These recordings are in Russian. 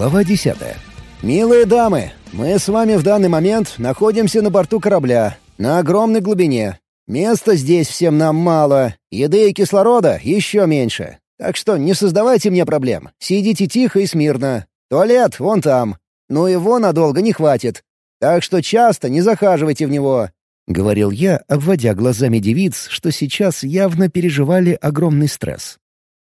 Глава 10. «Милые дамы, мы с вами в данный момент находимся на борту корабля, на огромной глубине. Места здесь всем нам мало, еды и кислорода еще меньше. Так что не создавайте мне проблем, сидите тихо и смирно. Туалет вон там, но его надолго не хватит. Так что часто не захаживайте в него. — говорил я, обводя глазами девиц, что сейчас явно переживали огромный стресс.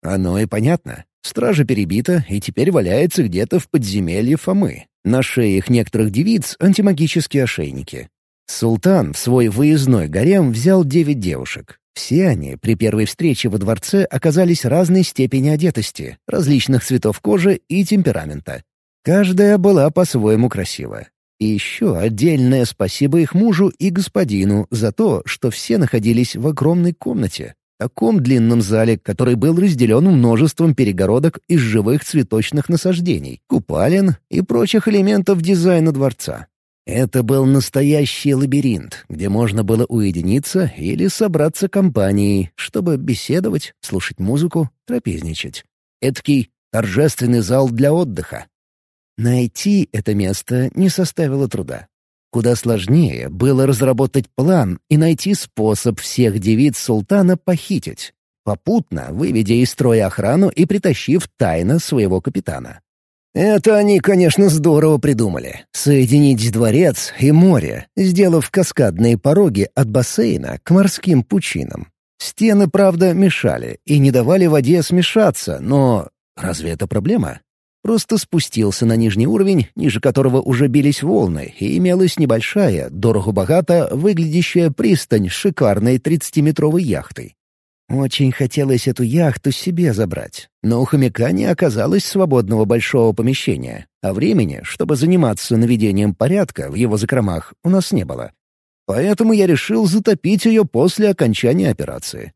Оно и понятно. Стража перебита и теперь валяется где-то в подземелье Фомы. На шеях некоторых девиц антимагические ошейники. Султан в свой выездной гарем взял девять девушек. Все они при первой встрече во дворце оказались разной степени одетости, различных цветов кожи и темперамента. Каждая была по-своему красива. И еще отдельное спасибо их мужу и господину за то, что все находились в огромной комнате, таком длинном зале, который был разделен множеством перегородок из живых цветочных насаждений, купалин и прочих элементов дизайна дворца. Это был настоящий лабиринт, где можно было уединиться или собраться компанией, чтобы беседовать, слушать музыку, трапезничать. Эдакий торжественный зал для отдыха. Найти это место не составило труда. Куда сложнее было разработать план и найти способ всех девиц султана похитить, попутно выведя из строя охрану и притащив тайно своего капитана. Это они, конечно, здорово придумали. Соединить дворец и море, сделав каскадные пороги от бассейна к морским пучинам. Стены, правда, мешали и не давали воде смешаться, но разве это проблема? Просто спустился на нижний уровень, ниже которого уже бились волны, и имелась небольшая, дорого-богато выглядящая пристань с шикарной 30-метровой яхтой. Очень хотелось эту яхту себе забрать, но у хомяка не оказалось свободного большого помещения, а времени, чтобы заниматься наведением порядка в его закромах, у нас не было. Поэтому я решил затопить ее после окончания операции.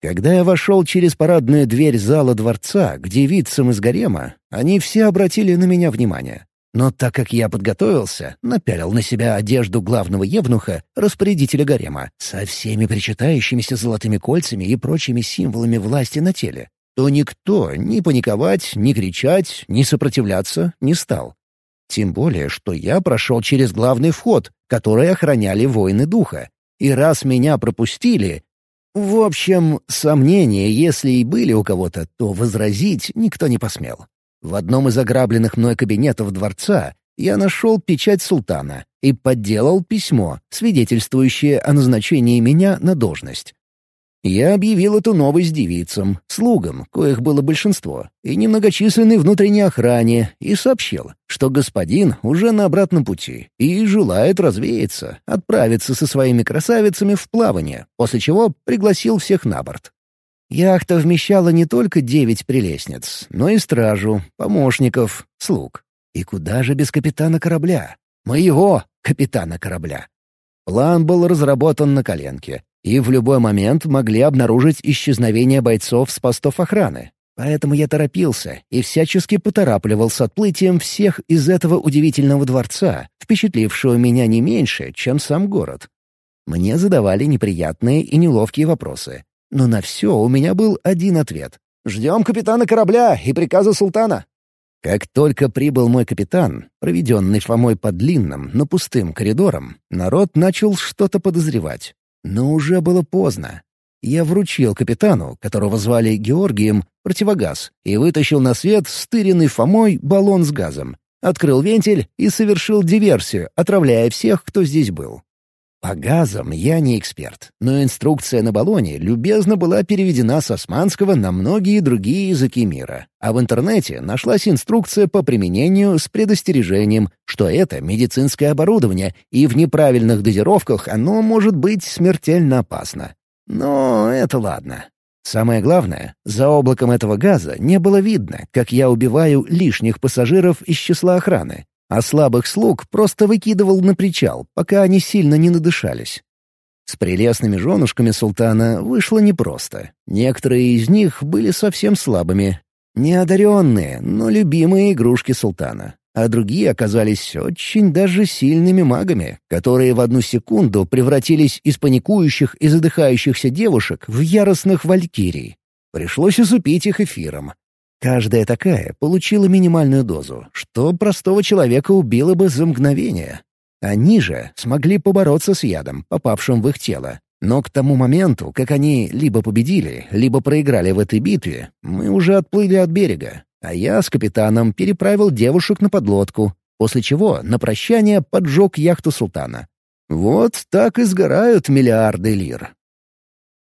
Когда я вошел через парадную дверь зала дворца к девицам из гарема, они все обратили на меня внимание. Но так как я подготовился, напялил на себя одежду главного евнуха, распорядителя гарема, со всеми причитающимися золотыми кольцами и прочими символами власти на теле, то никто ни паниковать, ни кричать, ни сопротивляться не стал. Тем более, что я прошел через главный вход, который охраняли воины духа. И раз меня пропустили, в общем, сомнения, если и были у кого-то, то возразить никто не посмел. В одном из ограбленных мной кабинетов дворца я нашел печать султана и подделал письмо, свидетельствующее о назначении меня на должность. Я объявил эту новость девицам, слугам, коих было большинство, и немногочисленной внутренней охране, и сообщил, что господин уже на обратном пути и желает развеяться, отправиться со своими красавицами в плавание, после чего пригласил всех на борт. Яхта вмещала не только девять прелестниц, но и стражу, помощников, слуг. И куда же без капитана корабля? Моего капитана корабля. План был разработан на коленке, и в любой момент могли обнаружить исчезновение бойцов с постов охраны. Поэтому я торопился и всячески поторапливал с отплытием всех из этого удивительного дворца, впечатлившего меня не меньше, чем сам город. Мне задавали неприятные и неловкие вопросы. Но на все у меня был один ответ. «Ждем капитана корабля и приказа султана». Как только прибыл мой капитан, проведенный Фомой по длинным, но пустым коридорам, народ начал что-то подозревать. Но уже было поздно. Я вручил капитану, которого звали Георгием, противогаз и вытащил на свет стыренный Фомой баллон с газом. Открыл вентиль и совершил диверсию, отравляя всех, кто здесь был. По газам я не эксперт, но инструкция на баллоне любезно была переведена с османского на многие другие языки мира. А в интернете нашлась инструкция по применению с предостережением, что это медицинское оборудование, и в неправильных дозировках оно может быть смертельно опасно. Но это ладно. Самое главное, за облаком этого газа не было видно, как я убиваю лишних пассажиров из числа охраны, а слабых слуг просто выкидывал на причал, пока они сильно не надышались. С прелестными женушками султана вышло непросто. Некоторые из них были совсем слабыми. Неодаренные, но любимые игрушки султана. А другие оказались очень даже сильными магами, которые в одну секунду превратились из паникующих и задыхающихся девушек в яростных валькирий. Пришлось усыпить их эфиром. Каждая такая получила минимальную дозу, что простого человека убило бы за мгновение. Они же смогли побороться с ядом, попавшим в их тело. Но к тому моменту, как они либо победили, либо проиграли в этой битве, мы уже отплыли от берега, а я с капитаном переправил девушек на подлодку, после чего на прощание поджег яхту султана. Вот так и сгорают миллиарды лир.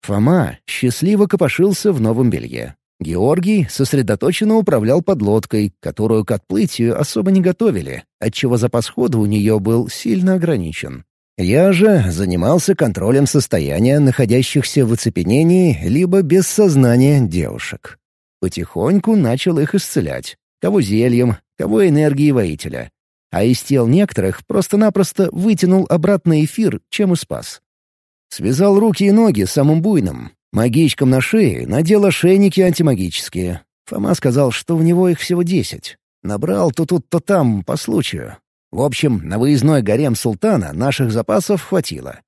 Фома счастливо копошился в новом белье. Георгий сосредоточенно управлял подлодкой, которую к отплытию особо не готовили, отчего запас хода у нее был сильно ограничен. Я же занимался контролем состояния находящихся в оцепенении либо без сознания девушек. Потихоньку начал их исцелять. Кого зельем, кого энергией воителя. А из тел некоторых просто-напросто вытянул обратно эфир, чем и спас. Связал руки и ноги самым буйным, Магичкам на шее надел ошейники антимагические. Фома сказал, что у него их всего десять. Набрал то тут, то там, по случаю. В общем, на выездной гарем султана наших запасов хватило.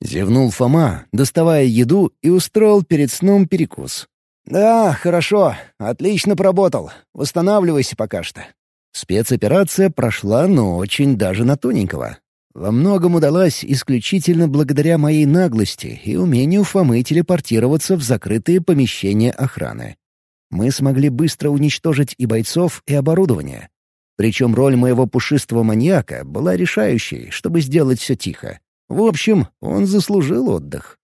Зевнул Фома, доставая еду, и устроил перед сном перекус. «Да, хорошо. Отлично поработал. Восстанавливайся пока что». Спецоперация прошла, но очень даже на тоненького. Во многом удалась исключительно благодаря моей наглости и умению Фомы телепортироваться в закрытые помещения охраны. Мы смогли быстро уничтожить и бойцов, и оборудование. Причем роль моего пушистого маньяка была решающей, чтобы сделать все тихо. В общем, он заслужил отдых.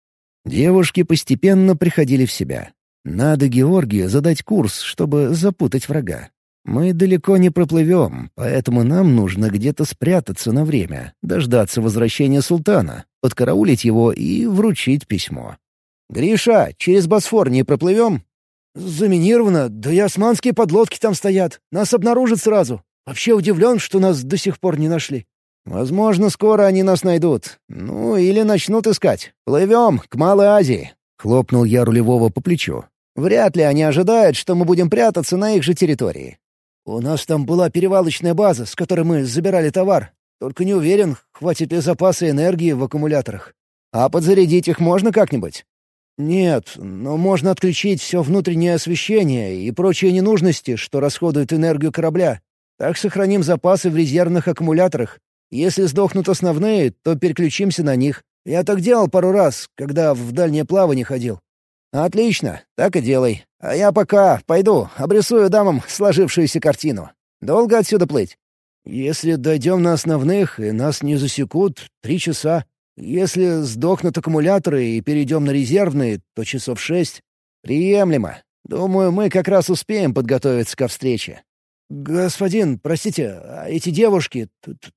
Девушки постепенно приходили в себя. Надо Георгию задать курс, чтобы запутать врага. Мы далеко не проплывем, поэтому нам нужно где-то спрятаться на время, дождаться возвращения султана, подкараулить его и вручить письмо. «Гриша, через Босфор не проплывем?» «Заминировано, да и османские подлодки там стоят. Нас обнаружат сразу. Вообще удивлен, что нас до сих пор не нашли». «Возможно, скоро они нас найдут. Ну, или начнут искать. Плывем к Малой Азии», — хлопнул я рулевого по плечу. «Вряд ли они ожидают, что мы будем прятаться на их же территории. «У нас там была перевалочная база, с которой мы забирали товар. Только не уверен, хватит ли запаса энергии в аккумуляторах. А подзарядить их можно как-нибудь?» «Нет, но можно отключить все внутреннее освещение и прочие ненужности, что расходуют энергию корабля. Так сохраним запасы в резервных аккумуляторах. Если сдохнут основные, то переключимся на них. Я так делал пару раз, когда в дальнее плавание ходил». «Отлично, так и делай. А я пока пойду, обрисую дамам сложившуюся картину. Долго отсюда плыть?» «Если дойдем на основных, и нас не засекут, три часа. Если сдохнут аккумуляторы и перейдем на резервные, то часов шесть. Приемлемо. Думаю, мы как раз успеем подготовиться ко встрече». «Господин, простите, а эти девушки,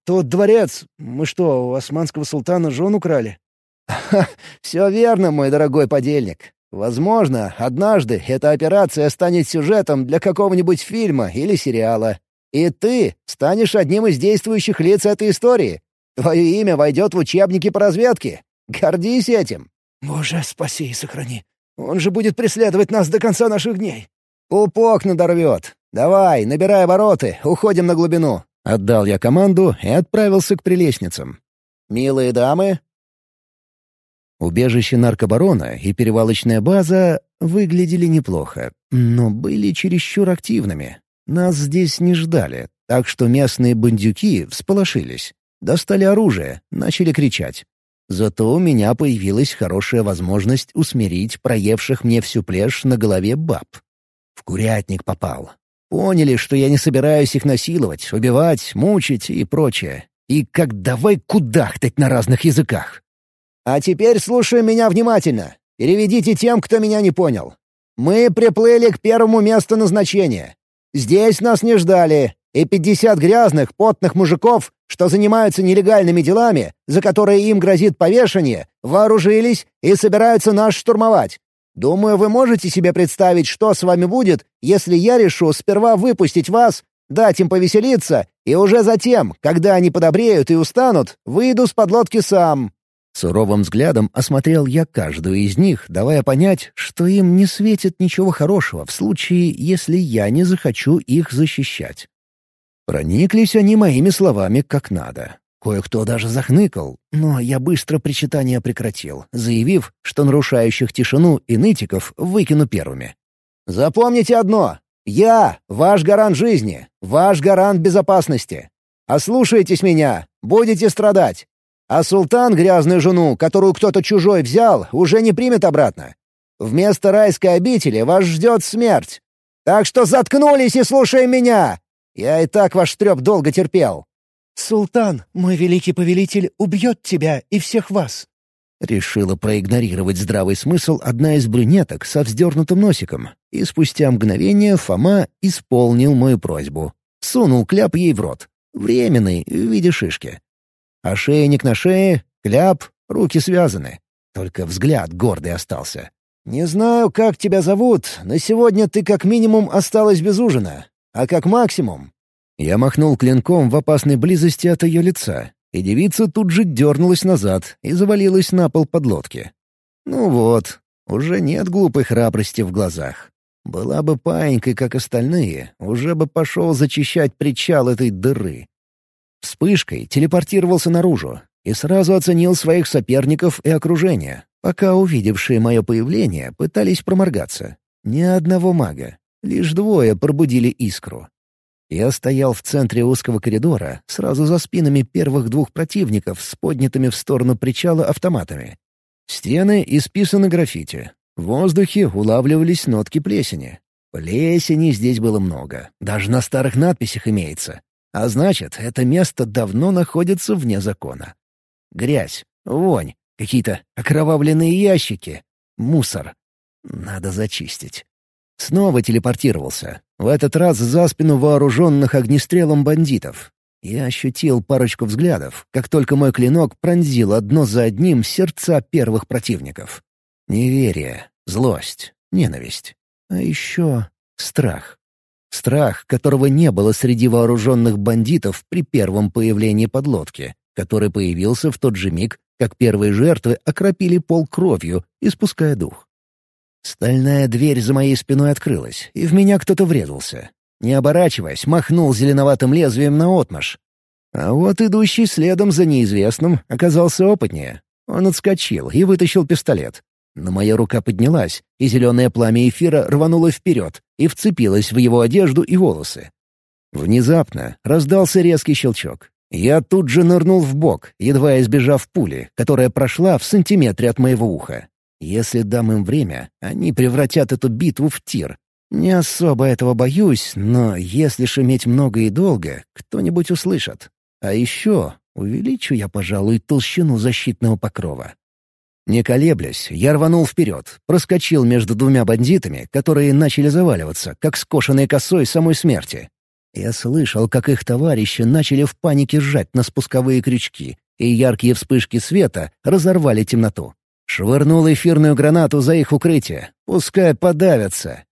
тот дворец, мы что, у османского султана жен украли?» «Ха, все верно, мой дорогой подельник. Возможно, однажды эта операция станет сюжетом для какого-нибудь фильма или сериала. И ты станешь одним из действующих лиц этой истории. Твое имя войдет в учебники по разведке. Гордись этим. Боже, спаси и сохрани. Он же будет преследовать нас до конца наших дней. Пупок надорвет. Давай, набирай обороты, уходим на глубину. Отдал я команду и отправился к прелестницам. «Милые дамы, Убежище наркобарона и перевалочная база выглядели неплохо, но были чересчур активными. Нас здесь не ждали, так что местные бандюки всполошились. Достали оружие, начали кричать. Зато у меня появилась хорошая возможность усмирить проевших мне всю плешь на голове баб. В курятник попал. Поняли, что я не собираюсь их насиловать, убивать, мучить и прочее. И как давай кудахтать на разных языках. А теперь слушай меня внимательно. Переведите тем, кто меня не понял. Мы приплыли к первому месту назначения. Здесь нас не ждали, и пятьдесят грязных, потных мужиков, что занимаются нелегальными делами, за которые им грозит повешение, вооружились и собираются нас штурмовать. Думаю, вы можете себе представить, что с вами будет, если я решу сперва выпустить вас, дать им повеселиться, и уже затем, когда они подобреют и устанут, выйду с подлодки сам. Суровым взглядом осмотрел я каждую из них, давая понять, что им не светит ничего хорошего в случае, если я не захочу их защищать. Прониклись они моими словами как надо. Кое-кто даже захныкал, но я быстро причитание прекратил, заявив, что нарушающих тишину и нытиков выкину первыми. Запомните одно. Я — ваш гарант жизни, ваш гарант безопасности. Ослушайтесь меня, будете страдать. А султан грязную жену, которую кто-то чужой взял, уже не примет обратно. Вместо райской обители вас ждет смерть. Так что заткнулись и слушай меня! Я и так ваш треп долго терпел». «Султан, мой великий повелитель, убьет тебя и всех вас». Решила проигнорировать здравый смысл одна из брюнеток со вздернутым носиком, и спустя мгновение Фома исполнил мою просьбу. Сунул кляп ей в рот. Временный, в виде шишки. Ошейник на шее, кляп, руки связаны. Только взгляд гордый остался. «Не знаю, как тебя зовут, но сегодня ты как минимум осталась без ужина, а как максимум...» Я махнул клинком в опасной близости от ее лица, и девица тут же дернулась назад и завалилась на пол подлодки. «Ну вот, уже нет глупой храбрости в глазах. Была бы паинькой, как остальные, уже бы пошел зачищать причал этой дыры». Вспышкой телепортировался наружу и сразу оценил своих соперников и окружение, пока увидевшие мое появление пытались проморгаться. Ни одного мага, лишь двое пробудили искру. Я стоял в центре узкого коридора, сразу за спинами первых двух противников с поднятыми в сторону причала автоматами. Стены исписаны граффити. В воздухе улавливались нотки плесени. Плесени здесь было много, даже на старых надписях имеется. А значит, это место давно находится вне закона. Грязь, вонь, какие-то окровавленные ящики, мусор. Надо зачистить. Снова телепортировался. В этот раз за спину вооруженных огнестрелом бандитов. Я ощутил парочку взглядов, как только мой клинок пронзил одно за одним сердца первых противников. Неверие, злость, ненависть. А еще страх. Страх, которого не было среди вооруженных бандитов при первом появлении подлодки, который появился в тот же миг, как первые жертвы окропили пол кровью, испуская дух. Стальная дверь за моей спиной открылась, и в меня кто-то врезался. Не оборачиваясь, махнул зеленоватым лезвием на отмаш. А вот идущий следом за неизвестным оказался опытнее. Он отскочил и вытащил пистолет. Но моя рука поднялась, и зеленое пламя эфира рвануло вперед и вцепилось в его одежду и волосы. Внезапно раздался резкий щелчок. Я тут же нырнул в бок, едва избежав пули, которая прошла в сантиметре от моего уха. Если дам им время, они превратят эту битву в тир. Не особо этого боюсь, но если шуметь много и долго, кто-нибудь услышит. А еще увеличу я, пожалуй, толщину защитного покрова. Не колеблясь, я рванул вперед, проскочил между двумя бандитами, которые начали заваливаться, как скошенной косой самой смерти. Я слышал, как их товарищи начали в панике сжать на спусковые крючки, и яркие вспышки света разорвали темноту. Швырнул эфирную гранату за их укрытие. Пускай подавятся.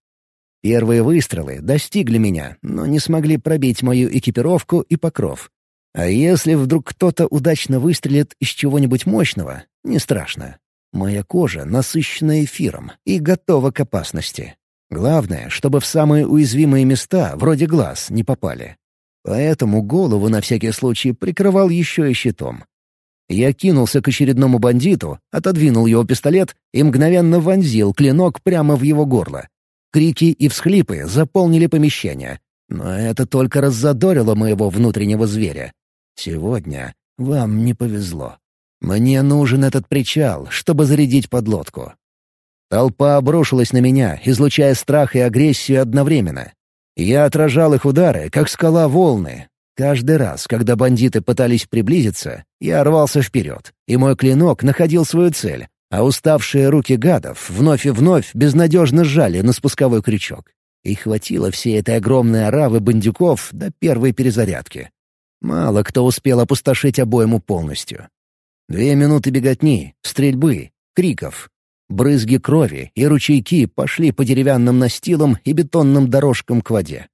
Первые выстрелы достигли меня, но не смогли пробить мою экипировку и покров. А если вдруг кто-то удачно выстрелит из чего-нибудь мощного, не страшно. Моя кожа насыщена эфиром и готова к опасности. Главное, чтобы в самые уязвимые места, вроде глаз, не попали. Поэтому голову на всякий случай прикрывал еще и щитом. Я кинулся к очередному бандиту, отодвинул его пистолет и мгновенно вонзил клинок прямо в его горло. Крики и всхлипы заполнили помещение. Но это только раззадорило моего внутреннего зверя. Сегодня вам не повезло. Мне нужен этот причал, чтобы зарядить подлодку. Толпа обрушилась на меня, излучая страх и агрессию одновременно. Я отражал их удары, как скала волны, Каждый раз, когда бандиты пытались приблизиться, я рвался вперед, и мой клинок находил свою цель, а уставшие руки гадов вновь и вновь безнадежно сжали на спусковой крючок. И хватило всей этой огромной оравы бандюков до первой перезарядки. Мало кто успел опустошить обойму полностью. Две минуты беготни, стрельбы, криков. Брызги крови и ручейки пошли по деревянным настилам и бетонным дорожкам к воде.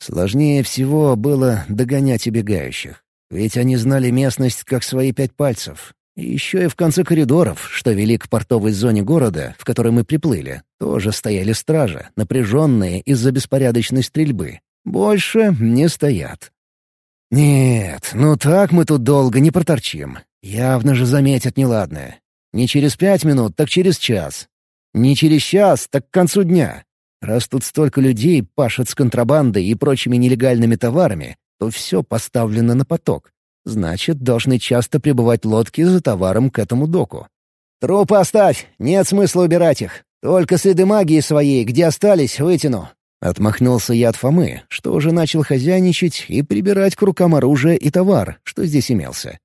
Сложнее всего было догонять убегающих, ведь они знали местность как свои пять пальцев. И еще и в конце коридоров, что вели к портовой зоне города, в которой мы приплыли, тоже стояли стражи, напряженные из-за беспорядочной стрельбы. Больше не стоят. Нет, ну так мы тут долго не проторчим. Явно же заметят неладное. Не через пять минут, так через час. Не через час, так к концу дня. Раз тут столько людей пашут с контрабандой и прочими нелегальными товарами, то все поставлено на поток. Значит, должны часто прибывать лодки за товаром к этому доку. «Трупы оставь, нет смысла убирать их. Только следы магии своей, где остались, вытяну». Отмахнулся я от Фомы, что уже начал хозяйничать и прибирать к рукам оружие и товар, что здесь имелся.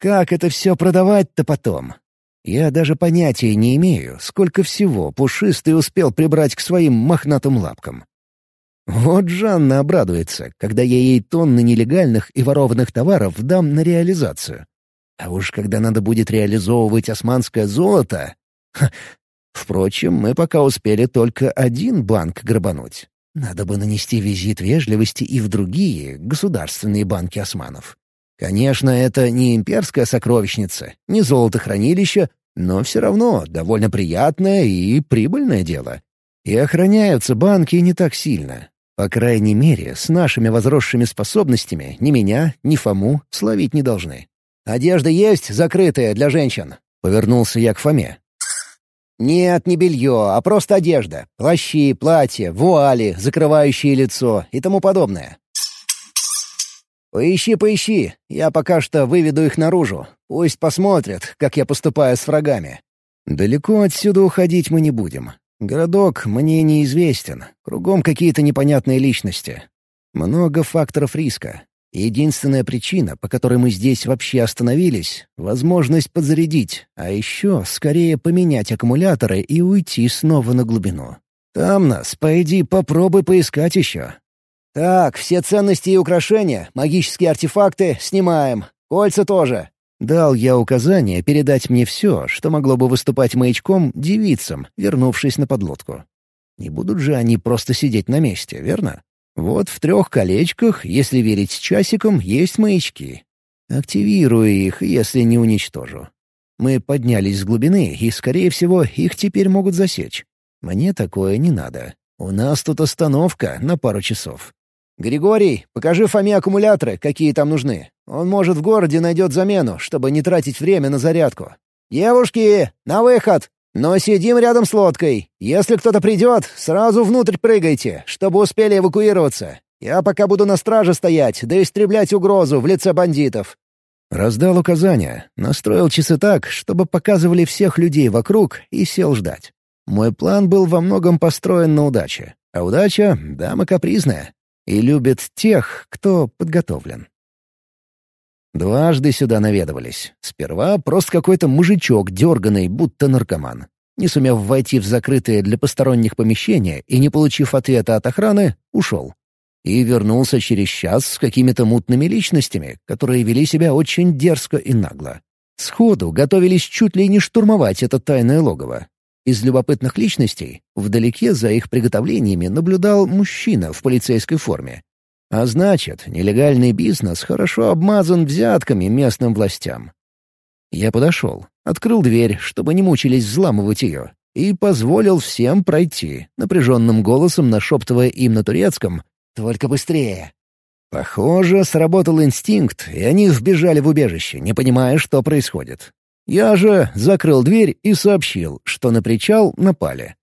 Как это все продавать-то потом? Я даже понятия не имею, сколько всего Пушистый успел прибрать к своим мохнатым лапкам. Вот Жанна обрадуется, когда я ей тонны нелегальных и ворованных товаров дам на реализацию. А уж когда надо будет реализовывать османское золото... Впрочем, мы пока успели только один банк грабануть. Надо бы нанести визит вежливости и в другие государственные банки османов. Конечно, это не имперская сокровищница, не золотохранилище, но все равно довольно приятное и прибыльное дело. И охраняются банки не так сильно. По крайней мере, с нашими возросшими способностями ни меня, ни Фому словить не должны. «Одежда есть, закрытая, для женщин?» — повернулся я к Фоме. «Нет, не белье, а просто одежда. Плащи, платья, вуали, закрывающие лицо и тому подобное. «Поищи, поищи. Я пока что выведу их наружу. Пусть посмотрят, как я поступаю с врагами. Далеко отсюда уходить мы не будем. Городок мне неизвестен. Кругом какие-то непонятные личности. Много факторов риска. Единственная причина, по которой мы здесь вообще остановились — возможность подзарядить, а еще скорее поменять аккумуляторы и уйти снова на глубину. Там нас, пойди, попробуй поискать еще. «Так, все ценности и украшения, магические артефакты снимаем. Кольца тоже». Дал я указание передать мне все, что могло бы выступать маячком девицам, вернувшись на подлодку. Не будут же они просто сидеть на месте, верно? Вот в трех колечках, если верить часикам, есть маячки. Активирую их, если не уничтожу. Мы поднялись с глубины, и, скорее всего, их теперь могут засечь. Мне такое не надо. У нас тут остановка на пару часов. «Григорий, покажи Фоме аккумуляторы, какие там нужны. Он, может, в городе найдет замену, чтобы не тратить время на зарядку. Девушки, на выход! Но сидим рядом с лодкой. Если кто-то придет, сразу внутрь прыгайте, чтобы успели эвакуироваться. Я пока буду на страже стоять, да истреблять угрозу в лице бандитов». Раздал указания, настроил часы так, чтобы показывали всех людей вокруг, и сел ждать. Мой план был во многом построен на удаче. А удача — дама капризная и любит тех, кто подготовлен. Дважды сюда наведывались. Сперва просто какой-то мужичок, дерганный, будто наркоман. Не сумев войти в закрытое для посторонних помещение и не получив ответа от охраны, ушел. И вернулся через час с какими-то мутными личностями, которые вели себя очень дерзко и нагло. Сходу готовились чуть ли не штурмовать это тайное логово. Из любопытных личностей вдалеке за их приготовлениями наблюдал мужчина в полицейской форме. А значит, нелегальный бизнес хорошо обмазан взятками местным властям. Я подошел, открыл дверь, чтобы не мучились взламывать ее, и позволил всем пройти, напряженным голосом нашептывая им на турецком «Только быстрее!». Похоже, сработал инстинкт, и они вбежали в убежище, не понимая, что происходит. Я же закрыл дверь и сообщил, что на причал напали.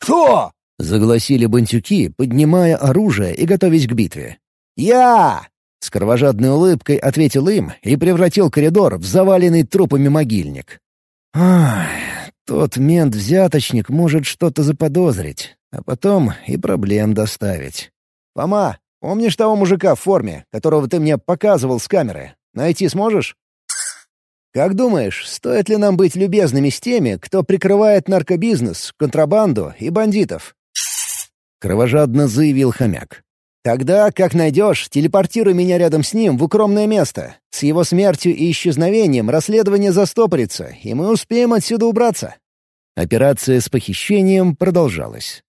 «Кто?» — загласили бантюки, поднимая оружие и готовясь к битве. «Я!» — с кровожадной улыбкой ответил им и превратил коридор в заваленный трупами могильник. Ах, тот мент-взяточник может что-то заподозрить, а потом и проблем доставить. «Фома, помнишь того мужика в форме, которого ты мне показывал с камеры? Найти сможешь?» Как думаешь, стоит ли нам быть любезными с теми, кто прикрывает наркобизнес, контрабанду и бандитов?» Кровожадно заявил хомяк. «Тогда, как найдешь, телепортируй меня рядом с ним в укромное место. С его смертью и исчезновением расследование застопорится, и мы успеем отсюда убраться». Операция с похищением продолжалась.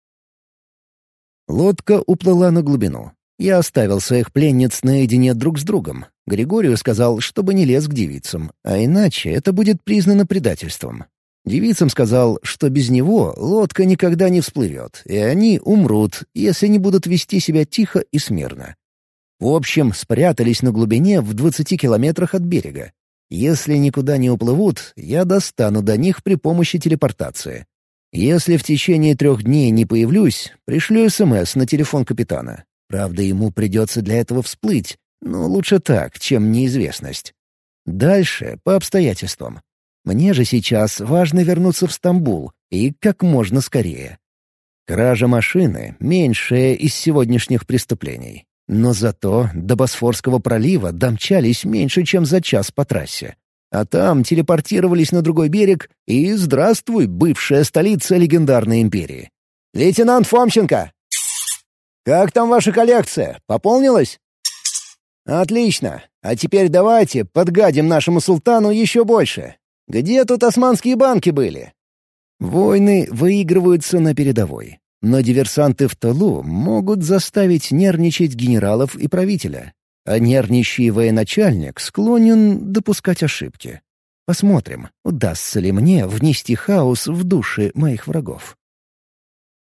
Лодка уплыла на глубину. Я оставил своих пленниц наедине друг с другом. Григорию сказал, чтобы не лез к девицам, а иначе это будет признано предательством. Девицам сказал, что без него лодка никогда не всплывет, и они умрут, если не будут вести себя тихо и смирно. В общем, спрятались на глубине в 20 километрах от берега. Если никуда не уплывут, я достану до них при помощи телепортации. Если в течение трех дней не появлюсь, пришлю СМС на телефон капитана. Правда, ему придется для этого всплыть, но лучше так, чем неизвестность. Дальше по обстоятельствам. Мне же сейчас важно вернуться в Стамбул, и как можно скорее. Кража машины — меньшее из сегодняшних преступлений. Но зато до Босфорского пролива домчались меньше, чем за час по трассе. А там телепортировались на другой берег, и здравствуй, бывшая столица легендарной империи. «Лейтенант Фомченко!» «Как там ваша коллекция? Пополнилась?» «Отлично. А теперь давайте подгадим нашему султану еще больше. Где тут османские банки были?» Войны выигрываются на передовой. Но диверсанты в тылу могут заставить нервничать генералов и правителя. А нервничий военачальник склонен допускать ошибки. Посмотрим, удастся ли мне внести хаос в души моих врагов.